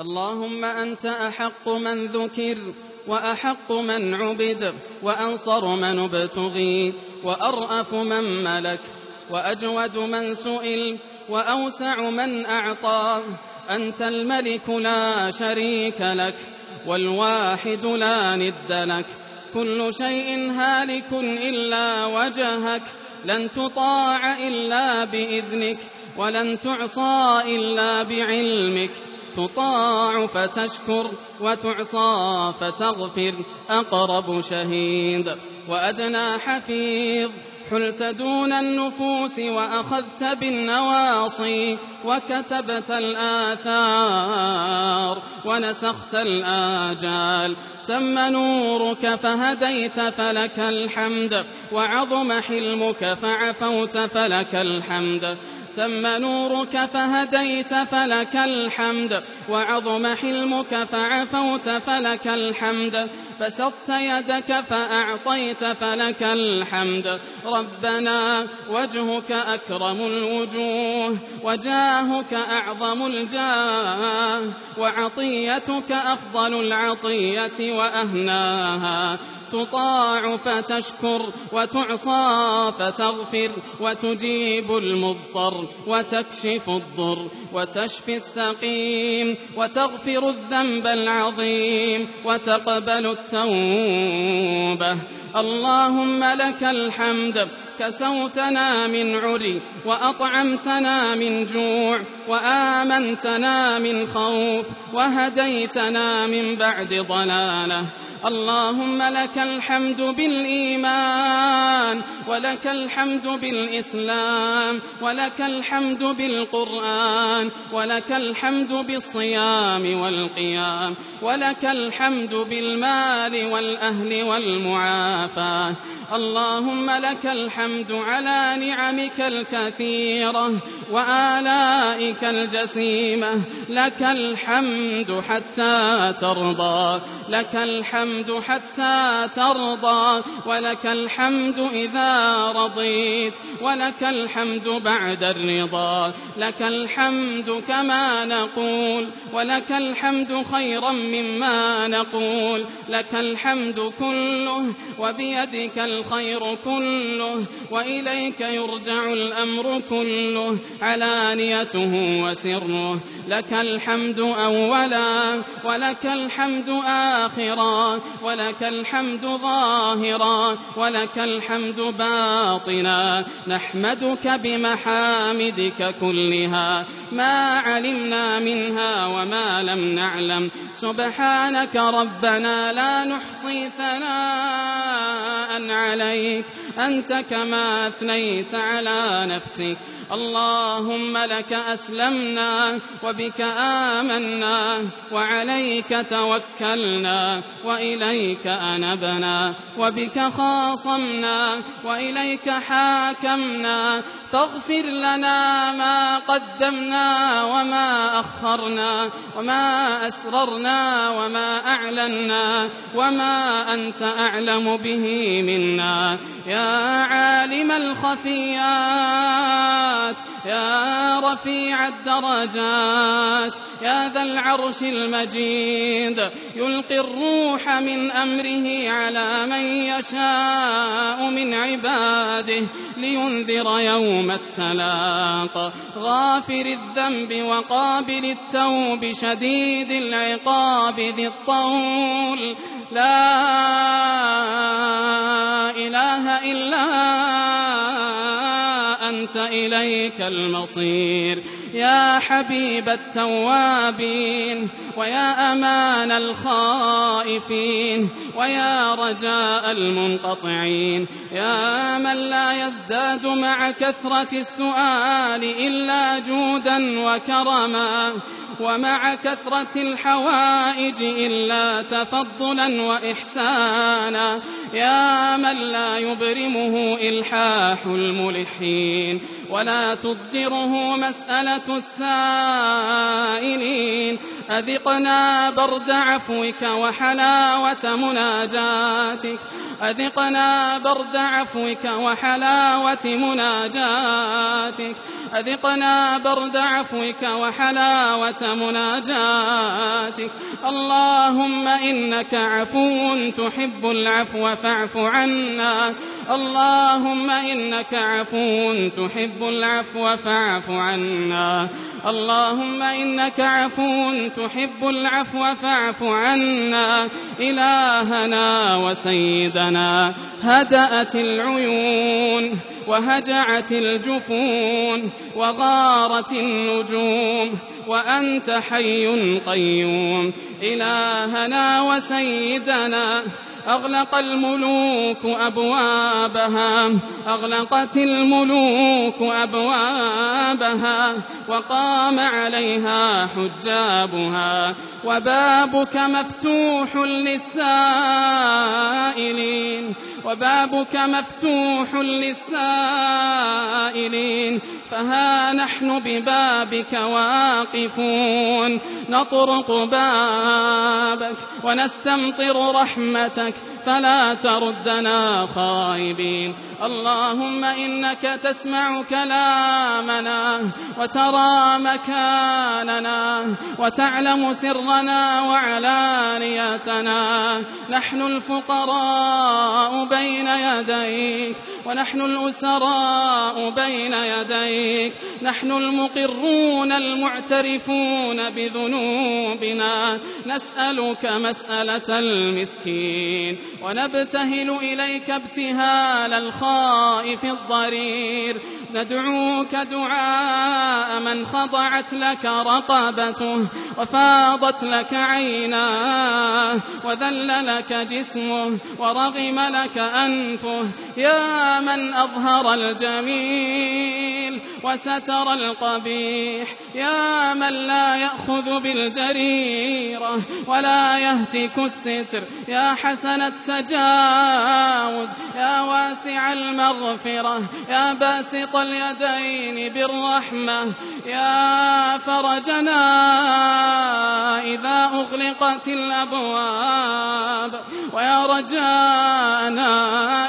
اللهم أنت أحق من ذكر وأحق من عبد وأنصر من ابتغي وأرأف من ملك وأجود من سئل وأوسع من أعطى أنت الملك لا شريك لك والواحد لا ند لك كل شيء هالك إلا وجهك لن تطاع إلا بإذنك ولن تعصى إلا بعلمك. تطاع فتشكر وتعصى فتغفر. أقرب شهيد وأدنى حفيظ. حلت دون النفوس وأخذت بالنواصي وكتبت الآثار ونسخت الآجال تم نورك فهديت فلك الحمد وعظم حلمك فعفوت فلك الحمد تم نورك فهديت فلك الحمد وعظم حلمك فعفوت فلك الحمد بسطت يدك فأعطيت فلك الحمد ربنا وجهك أكرم الوجوه وجاهك أعظم الجاه وعطيتك أفضل العطية وأهناها. تطاع فتشكر وتعصى فتغفر وتجيب المضطر وتكشف الضر وتشفي السقيم وتغفر الذنب العظيم وتقبل التوبة. اللهم لك الحمد كسوتنا من عري وأطعمتنا من جوع وآمنتنا من خوف وهديتنا من بعد ضلالة. اللهم لك الحمد بالإيمان ولك الحمد بالإسلام ولك الحمد بالقرآن ولك الحمد بالصيام والقيام ولك الحمد بالمال والأهل والمعافاة. اللهم لك الحمد على نعمك الكثيرة وآلائك الجسيمة. لك الحمد حتى ترضى لك الحمد حتى ترضى ولك الحمد إذا رضيت ولك الحمد بعد الرضا لك الحمد كما نقول ولك الحمد خيرا مما نقول لك الحمد كله وبيدك الخير كله وإليك يرجع الأمر كله علانيته وسره لك الحمد أولا ولك الحمد آخرا ولك الحمد ظاهرا ولك الحمد باطنا نحمدك بمحامدك كلها ما علمنا منها وما لم نعلم سبحانك ربنا لا نحصي ثناء عليك أنت كما أثنيت على نفسك اللهم لك أسلمنا وبك آمنا وعليك توكلنا وإليك أنبنا وبك خاصمنا وإليك حاكمنا فاغفر لنا ما قدمنا وما أخرنا وما أسررنا وما أعلنا وما أنت أعلم به منا يا عالم الخفيات يا رفيع الدرجات يا ذا العرش المجيد يلقي الروح من أمره على من يشاء من عباده لينذر يوم التلاق. غافر الذنب وقابل التوب شديد العقاب ذي الطول. لا إله إلا أنت إليك المصير. يا حبيب التوابين ويا أمان الخائفين ويا رجاء المنقطعين. يا من لا يزداد مع كثرة السؤال إلا جودا وكرما. ومع كثرة الحوائج إلا تفضلا وإحسانا. يا من لا يبرمه إلحاح الملحين ولا تضجره مسألة السائلين. أذقنا برد عفوك وحلاوة مناجاتك. أذقنا برد عفوك وحلاوة مناجاتك. أذقنا برد عفوك وحلاوة مناجاتك. اللهم إنك عفو تحب العفو فاعف عنا. اللهم إنك عفو تحب العفو فاعف عنا. اللهم إنك عفو تحب العفو فاعف عنا. إلهنا وسيدنا هدأت العيون وهجعت الجفون وغارت النجوم وأنت حي قيوم. إلهنا وسيدنا أغلق الملوك أبوابها. أغلقت الملوك أبوابها وقام عليها حجابها. وبابك مفتوح للسائلين. وبابك مفتوح للسائلين فها نحن ببابك واقفون. نطرق بابك ونستمطر رحمتك فلا تردنا خائبين. اللهم إنك تسمع كلامنا وترى مكاننا وتعلم سرنا وعلانيتنا. نحن الفقراء بين يديك ونحن الأسراء بين يديك نحن المقرون المعترفون بذنوبنا نسألك مسألة المسكين ونبتهل إليك ابتهال الخائف الضرير ندعوك دعاء من خضعت لك رقبته وفاضت لك عيناه وذل لك جسمه ورغم لك أنفه. يا من أظهر الجميل وستر القبيح. يا من لا يأخذ بالجريرة ولا يهتك الستر. يا حسن التجاوز يا واسع المغفرة يا باسط اليدين بالرحمة. يا فرجنا إذا أغلقت الأبواب ويا رجاءنا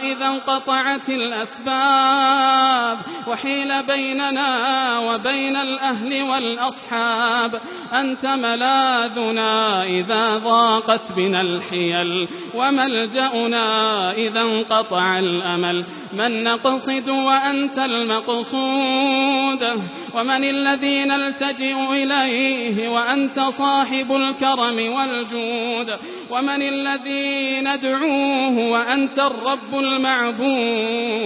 إذا انقطعت الأسباب وحيل بيننا وبين الأهل والأصحاب. أنت ملاذنا إذا ضاقت بنا الحيل وملجأنا إذا انقطع الأمل. من نقصد وأنت المقصود ومن الذي نلتجئ إليه وأنت صاحب الكرم والجود. ومن الذي ندعوه وأنت الرب المعبود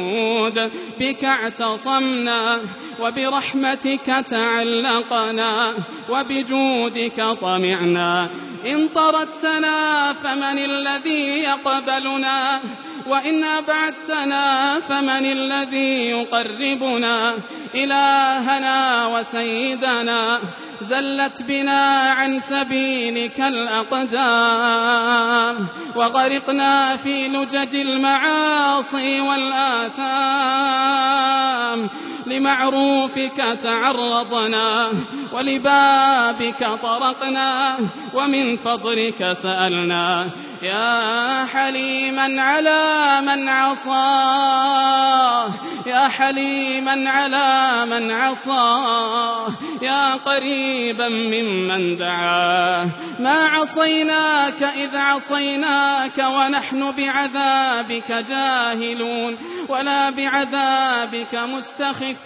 بك اعتصمنا وبرحمتك تعلقنا وبجودك طمعنا إن طردتنا فمن الذي يقبلنا وإن أبعدتنا فمن الذي يقربنا إلهنا وسيدنا زلت بنا عن سبيلك الأقدام وغرقنا في لجج المعاصي والآثام. لمعروفك تعرضنا ولبابك طرقنا ومن فضلك سألنا. يا حليما على من عصاه يا حليما على من عصاه يا قريبا ممن دعاه ما عصيناك إذ عصيناك ونحن بعذابك جاهلون. ولا بعذابك مستخفون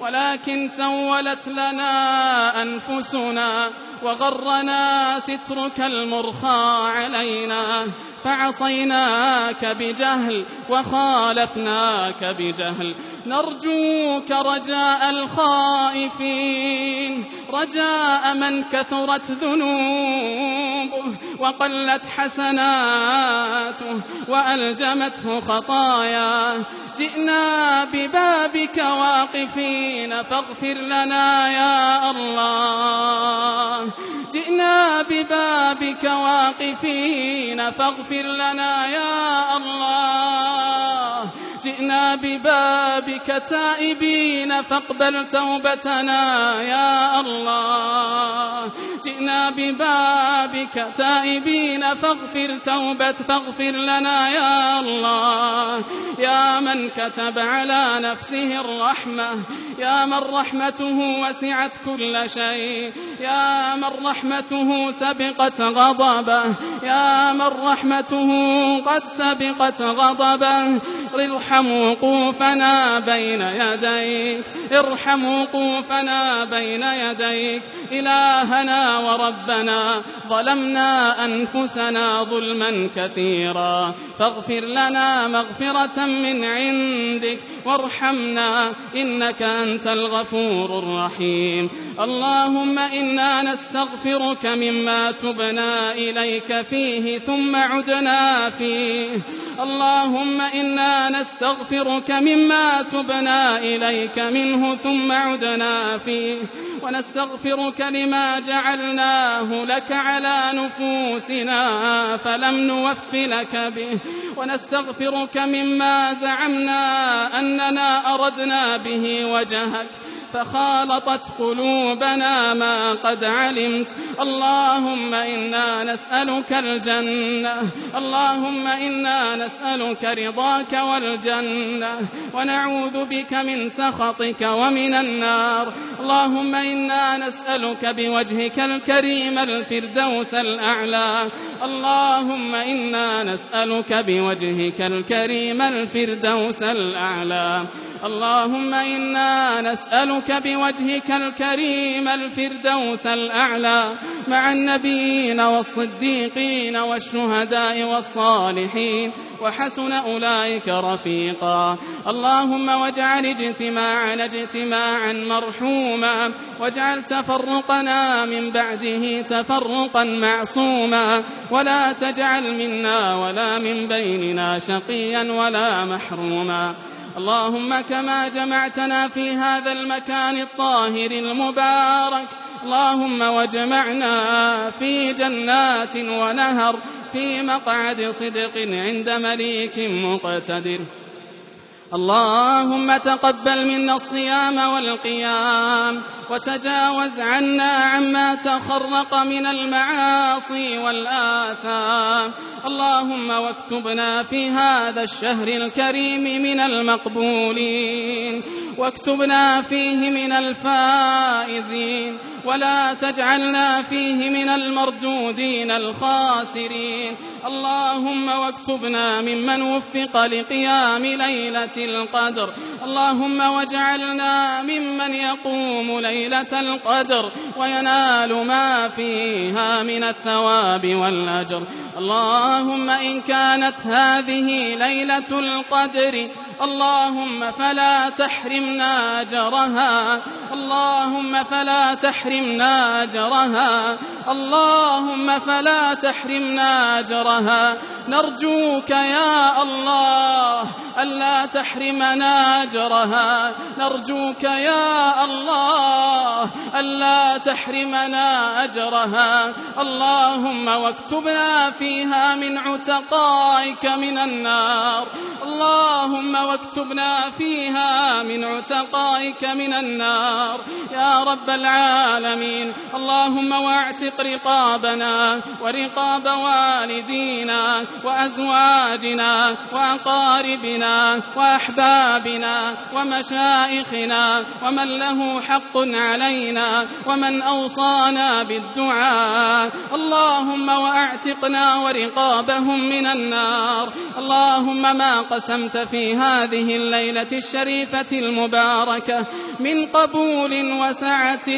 ولكن سولت لنا أنفسنا وغرنا سترك المرخى علينا. فعصيناك بجهل وخالفناك بجهل. نرجوك رجاء الخائفين. رجاء من كثرت ذنوبه. وقلت حسناته وألجمته خطاياه جئنا ببابك واقفين فاغفر لنا يا الله. جئنا ببابك واقفين فاغفر لنا يا الله. جئنا ببابك تائبين فاقبل توبتنا يا الله. جئنا ببابك تائبين فاغفر توبة فاغفر لنا يا الله. يا من كتب على نفسه الرحمة يا من رحمته وسعت كل شيء يا من رحمته سبقت غضبه يا من رحمته قد سبقت غضبه. ارحم وقوفنا بين يديك ارحم وقوفنا بين يديك. إلهنا وربنا ظلمنا أنفسنا ظلما كثيرا. فاغفر لنا مغفرة من عندك وارحمنا إنك أنت الغفور الرحيم. اللهم إنا نستغفرك مما تبنا إليك فيه ثم عدنا فيه. اللهم إنا نستغفرك مما تبنا إليك منه ثم عدنا فيه. ونستغفرك لما جعلناه لك على نفوسنا فلم نوف لك به. ونستغفرك مما زعمنا أننا أردنا به وجهك فخالطت قلوبنا ما قد علمت. اللهم إنا نسألك الجنة اللهم إنا نسألك رضاك والجنة ونعوذ بك من سخطك ومن النار. اللهم إنا نسألك بوجهك الكريم الفردوس الأعلى. اللهم إنا نسألك بوجهك الكريم الفردوس الأعلى. اللهم إنا نسألك بوجهك الكريم الفردوس الأعلى مع النبيين والصديقين والشهداء والصالحين وحسن أولئك رفيقا اللهم واجعل اجتماعنا اجتماعا مرحوما واجعل تفرقنا من بعده تفرقا معصوما ولا تجعل منا ولا من بيننا شقيا ولا محروما اللهم كما جمعتنا في هذا المكان الطاهر المبارك. اللهم واجمعنا في جنات ونهر في مقعد صدق عند مليك مقتدر. اللهم تقبل منا الصيام والقيام وتجاوز عنا عما تخرق من المعاصي والآثام اللهم واكتبنا في هذا الشهر الكريم من المقبولين واكتبنا فيه من الفائزين ولا تجعلنا فيه من المردودين الخاسرين. اللهم واكتبنا ممن وفق لقيام ليلة القدر. اللهم واجعلنا ممن يقوم ليلة القدر وينال ما فيها من الثواب والأجر. اللهم إن كانت هذه ليلة القدر اللهم فلا تحرمنا أجرها. اللهم فلا تحرمنا أجرها. اللهم فلا تحرمنا أجرها. نرجوك يا الله ألا تحرمنا أجرها. نرجوك يا الله ألا تحرمنا أجرها. اللهم واكتبنا فيها من عتقائك من النار. اللهم واكتبنا فيها من عتقائك من النار. يا رب العالمين اللهم واعتق رقابنا ورقاب والدينا وأزواجنا وأقاربنا وأحبابنا ومشائخنا ومن له حق علينا ومن أوصانا بالدعاء. اللهم وأعتقنا ورقابهم من النار. اللهم ما قسمت في هذه الليلة الشريفة المباركة من قبول وسعة.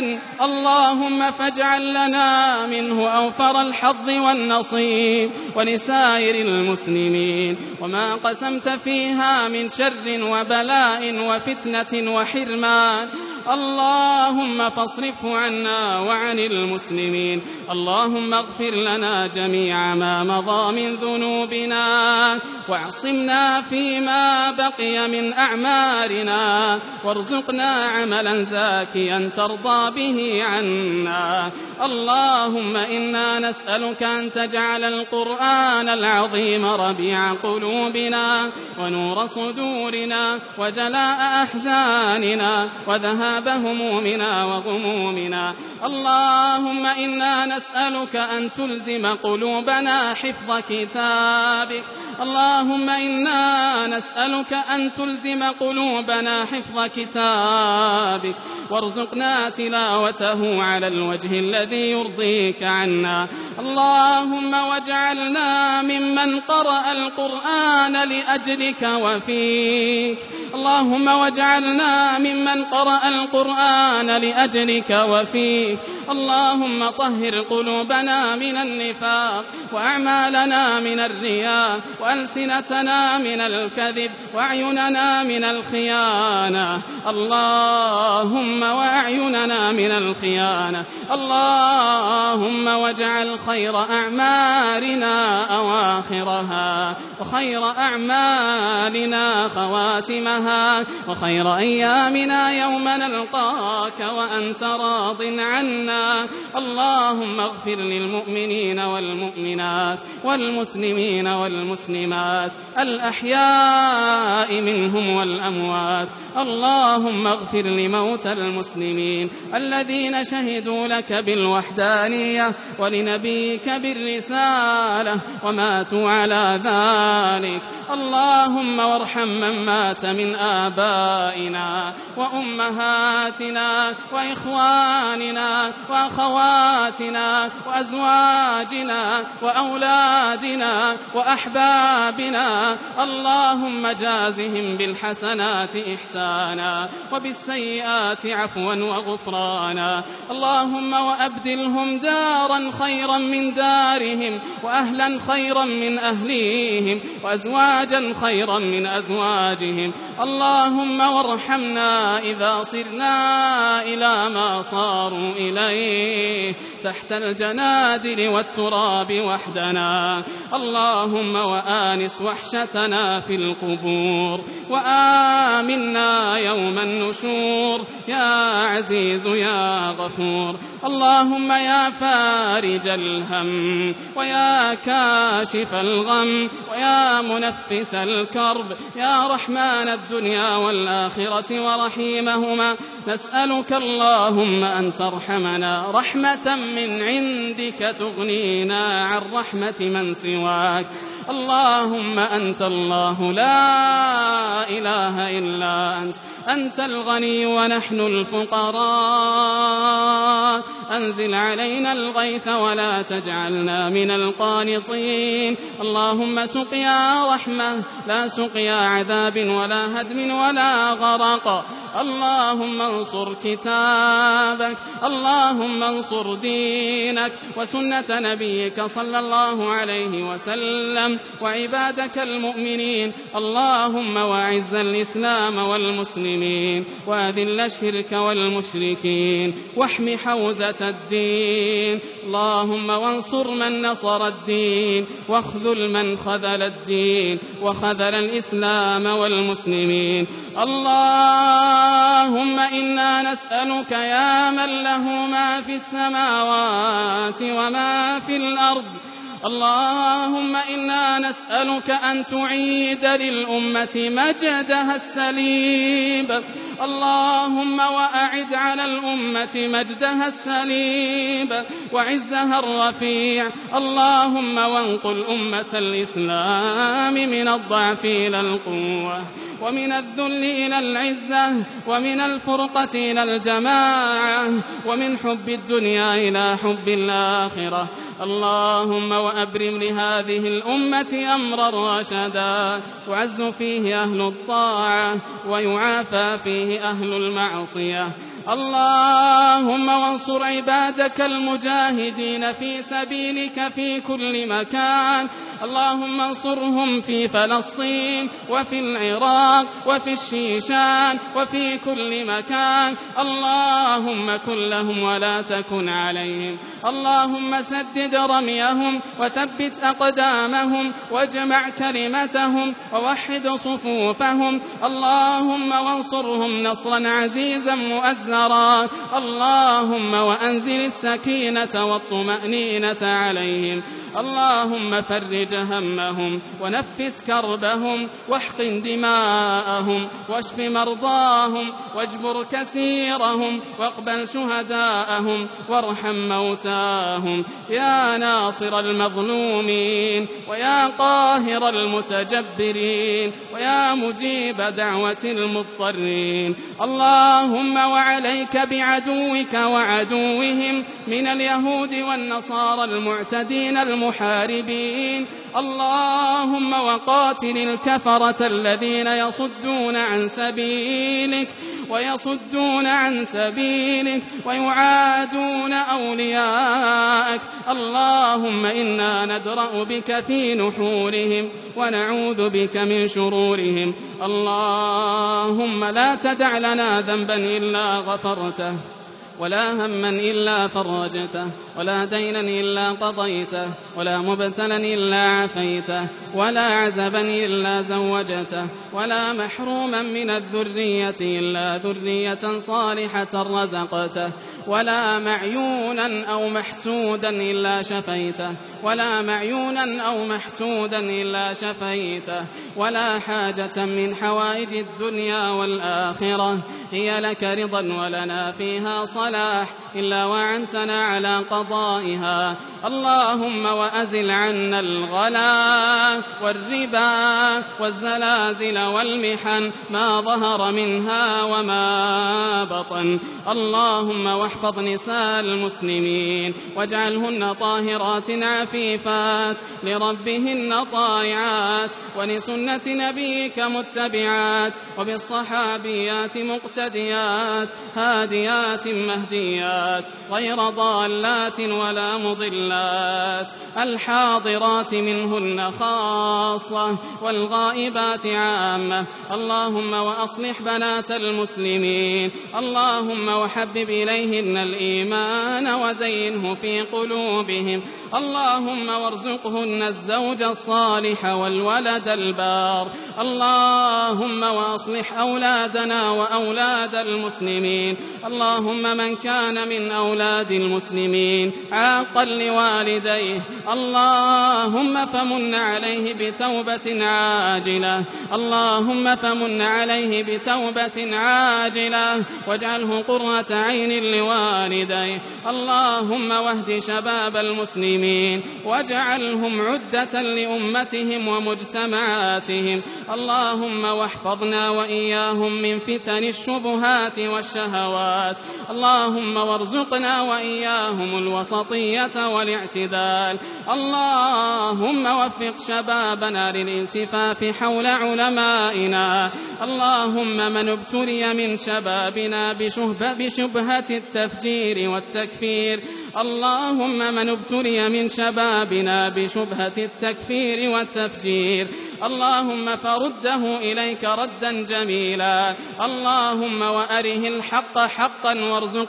اللهم فاجعل لنا منه أوفر الحظ والنصيب ولسائر المسلمين. وما قسمت فيها من شر وبلاء وفتنة وحرمان. اللهم فاصرفه عنا وعن المسلمين. اللهم اغفر لنا جميع ما مضى من ذنوبنا واعصمنا فيما بقي من أعمارنا وارزقنا عملا زاكيا ترضى به عنا. اللهم إنا نسألك أن تجعل القرآن العظيم ربيع قلوبنا ونور صدورنا وجلاء أحزاننا وذهاب همومنا وغمومنا اللهم إنا نسألك أن تلزم قلوبنا حفظ كتابك. اللهم إنا نسألك أن تلزم قلوبنا حفظ كتابك. وارزقنا تلاوته على الوجه الذي يرضيك عنا. اللهم واجعلنا ممن قرأ القرآن لأجلك وفيك. اللهم واجعلنا ممن قرأ القرآن لأجلك وفيك. اللهم طهر قلوبنا من النفاق وأعمالنا من الرياء وألسنتنا من الكذب وأعيننا من الخيانة. اللهم وأعيننا من الخيانة. اللهم واجعل خير أعمالنا أواخرها وخير أعمالنا خواتمها وخير أيامنا يوم نلقاك وأنت راض عنا. اللهم اغفر للمؤمنين والمؤمنات والمسلمين والمسلمات. الأحياء منهم والأموات. اللهم اغفر لموتى المسلمين الذين شهدوا لك بالوحدانية ولنبيك بالرسالة وماتوا على ذلك. اللهم وارحم من مات من آبائنا وأمهاتنا وإخواننا وأخواتنا وأزواجنا وأولادنا وأحبابنا اللهم جازهم بالحسنات إحسانا وبالسيئات عفوا وغفرانا اللهم وأبدلهم دارا خيرا من دارهم وأهلا خيرا من أهليهم وأزواجا خيرا من أزواجهم اللهم وارحمنا إذا صرنا إلى ما صاروا إليه تحت الجنادل والتراب وحدنا. اللهم وآنس وحشتنا في القبور وآمنا يوم النشور. يا عزيز يا غفور. اللهم يا فارج الهم ويا كاشف الغم ويا منفس الكرب. يا رحمن الدنيا والآخرة ورحيمهما. نسألك اللهم أن ترحمنا. رحمة من عندك تغنينا عن رحمة من سواك. اللهم أنت الله. لا إله إلا أنت. أنت الغني ونحن الفقراء. أنزل علينا الغيث ولا تجعلنا من القانطين. اللهم سقيا رحمة. لا سقيا عذاب ولا هدم ولا غرق. اللهم انصر كتابك اللهم انصر دينك وسنة نبيك صلى الله عليه وسلم وعبادك المؤمنين اللهم واعز الإسلام والمسلمين وأذل الشرك والمشركين واحم حوزة الدين اللهم وانصر من نصر الدين واخذل من خذل الدين وخذل الإسلام والمسلمين اللهم إنا نسألك يا من له ما في السماوات وما في الأرض اللهم إنا نسألك أن تعيد للأمة مجدها السليم. اللهم وأعد على الأمة مجدها السليم. وعزها الرفيع. اللهم وانقل أمة الإسلام من الضعف إلى القوة. ومن الذل إلى العزة. ومن الفرقة إلى الجماعة. ومن حب الدنيا إلى حب الآخرة. اللهم وأبرم لهذه الأمة أمرا رشدا. يعز فيه أهل الطاعة ويعافى فيه أهل المعصية. اللهم وانصر عبادك المجاهدين في سبيلك في كل مكان. اللهم انصرهم في فلسطين وفي العراق وفي الشيشان وفي كل مكان. اللهم كن لهم ولا تكن عليهم. اللهم سدد رميهم وثبت أقدامهم واجمع كلمتهم ووحد صفوفهم. اللهم وانصرهم نصرا عزيزا مؤزرا. اللهم وأنزل السكينة والطمأنينة عليهم. اللهم فرج همهم ونفس كربهم واحقن دماءهم واشف مرضاهم واجبر كسيرهم واقبل شهداءهم وارحم موتاهم. يا ناصر المظلومين ويا قاهر المتجبرين ويا مجيب دعوة المضطرين. اللهم وعليك بعدوك وعدوهم من اليهود والنصارى المعتدين المحاربين. اللهم وقاتل الكفرة الذين يصدون عن سبيلك ويصدون عن سبيلك ويعادون أولياءك. اللهم إنا ندرأ بك في نحورهم ونعوذ بك من شرورهم. اللهم لا تدع لنا ذنبا إلا غفرته. ولا هما إلا فرجته ولا دينا إلا قضيته ولا مبتلا إلا عافيته ولا عزبا إلا زوجته ولا محروما من الذرية إلا ذرية صالحة رزقته ولا معيونا أو محسودا إلا شفيته ولا معيونا أو محسودا إلا شفيته ولا حاجة من حوائج الدنيا والآخرة هي لك رضا ولنا فيها صلاح إلا وعنتنا على قضائها. اللهم وأزل عنا الغلا والربا والزلازل والمحن ما ظهر منها وما بطن. اللهم واحفظ نساء المسلمين واجعلهن طاهرات عفيفات لربهن طائعات ولسنة نبيك متبعات وبالصحابيات مقتديات هاديات مهديات غير ضالات ولا مضلات. الحاضرات منهن خاصة والغائبات عامة. اللهم وأصلح بنات المسلمين. اللهم وحبب إليهن الإيمان وزينه في قلوبهم. اللهم وارزقهن الزوج الصالح والولد البار. اللهم وأصلح أولادنا وأولاد المسلمين. اللهم من كان من أولاد المسلمين. عاقا لوالديه. اللهم فمن عليه بتوبة عاجلة. اللهم فمن عليه بتوبة عاجلة. واجعله قرة عين لوالديه. اللهم واهد شباب المسلمين. واجعلهم عدة لأمتهم ومجتمعاتهم. اللهم واحفظنا وإياهم من فتن الشبهات والشهوات. اللهم وارزقنا وإياهم الوسطية والاعتدال. اللهم وفق شبابنا للالتفاف حول علمائنا. اللهم من ابتلي من شبابنا بشبه بشبهة التفجير والتكفير. اللهم من ابتلي من شبابنا بشبهة التكفير والتفجير. اللهم فرده إليك ردا جميلا. اللهم وأره الحق حقا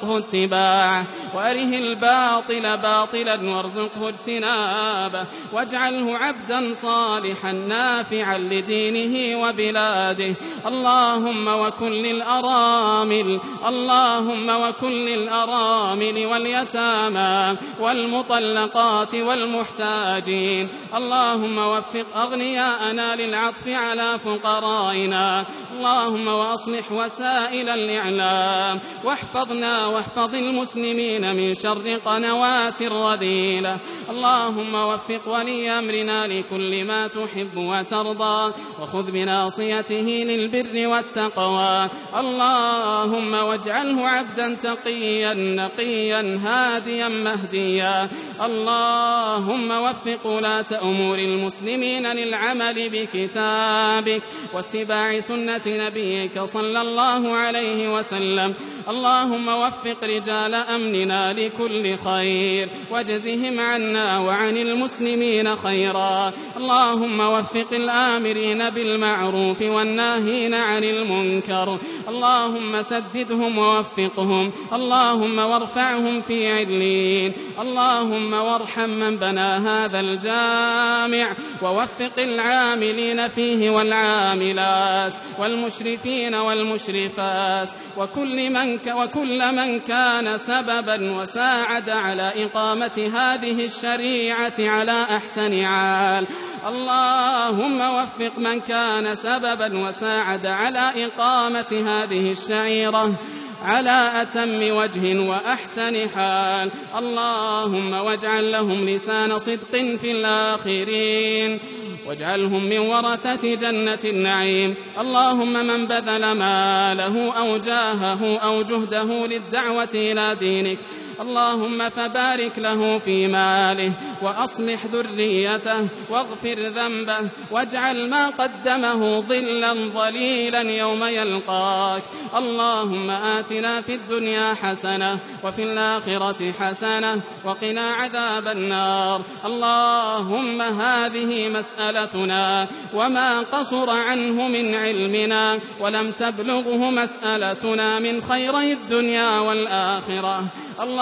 وارزقه اتباعه وأره الباطل باطلا وارزقه اجتنابه واجعله عبدا صالحا نافعا لدينه وبلاده. اللهم وكن للأرامل اللهم وكن للأرامل واليتامى والمطلقات والمحتاجين. اللهم وفق أغنياءنا للعطف على فقرائنا. اللهم وأصلح وسائل الإعلام. واحفظنا واحفظ المسلمين من شر قنوات الرذيلة اللهم وفق ولي أمرنا لكل ما تحب وترضى وخذ بناصيته للبر والتقوى. اللهم واجعله عبدا تقيا نقيا هاديا مهديا. اللهم وفق ولاة أمور المسلمين للعمل بكتابك واتباع سنة نبيك صلى الله عليه وسلم. اللهم وفق رجال أمننا لكل خير واجزهم عنا وعن المسلمين خيرا. اللهم وفق الآمرين بالمعروف والناهين عن المنكر. اللهم سددهم ووفقهم. اللهم وارفعهم في علين اللهم وارحم من بنى هذا الجامع ووفق العاملين فيه والعاملات والمشرفين والمشرفات. وكل من وكل من كان سببا وساعد على إقامة هذه الشريعة على أحسن عال اللهم وفق من كان سببا وساعد على إقامة هذه الشعيرة على أتم وجه وأحسن حال. اللهم واجعل لهم لسان صدق في الآخرين. واجعلهم من ورثة جنة النعيم. اللهم من بذل ماله أو جاهه أو جهده للدعوة إلى دينك. اللهم فبارك له في ماله وأصلح ذريته واغفر ذنبه واجعل ما قدمه ظلا ظليلا يوم يلقاك. اللهم آتنا في الدنيا حسنة وفي الآخرة حسنة وقنا عذاب النار. اللهم هذه مسألتنا وما قصر عنه من علمنا ولم تبلغه مسألتنا من خيري الدنيا والآخرة.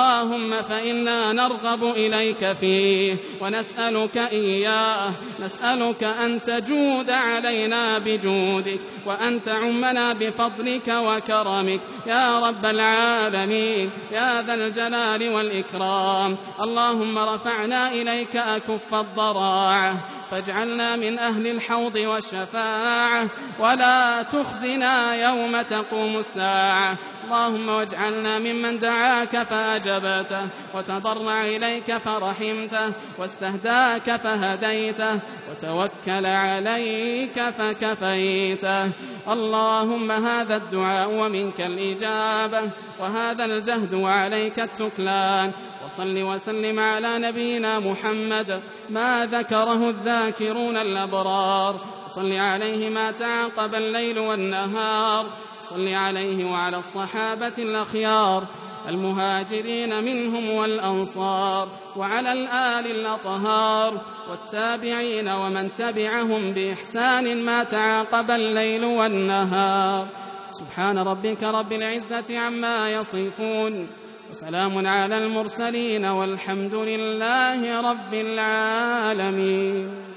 اللهم فإنا نرغب إليك فيه ونسألك إياه نسألك أن تجود علينا بجودك وأن تعمنا بفضلك وكرمك. يا رب العالمين يا ذا الجلال والإكرام. اللهم رفعنا إليك أكف الضراعة فاجعلنا من أهل الحوض والشفاعة ولا تخزنا يوم تقوم الساعة. اللهم واجعلنا ممن دعاك فأجبته وتضرع إليك فرحمته واستهداك فهديته وتوكل عليك فكفيته. اللهم هذا الدعاء ومنك الإجابة وهذا الجهد وعليك التكلان. وصل وسلم على نبينا محمد ما ذكره الذاكرون الأبرار. صل عليه ما تعاقب الليل والنهار. صل عليه وعلى الصحابة الأخيار. المهاجرين منهم والأنصار وعلى الآل الأطهار والتابعين ومن تبعهم بإحسان ما تعاقب الليل والنهار. سبحان ربك رب العزة عما يصفون وسلام على المرسلين والحمد لله رب العالمين.